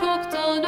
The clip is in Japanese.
çoktan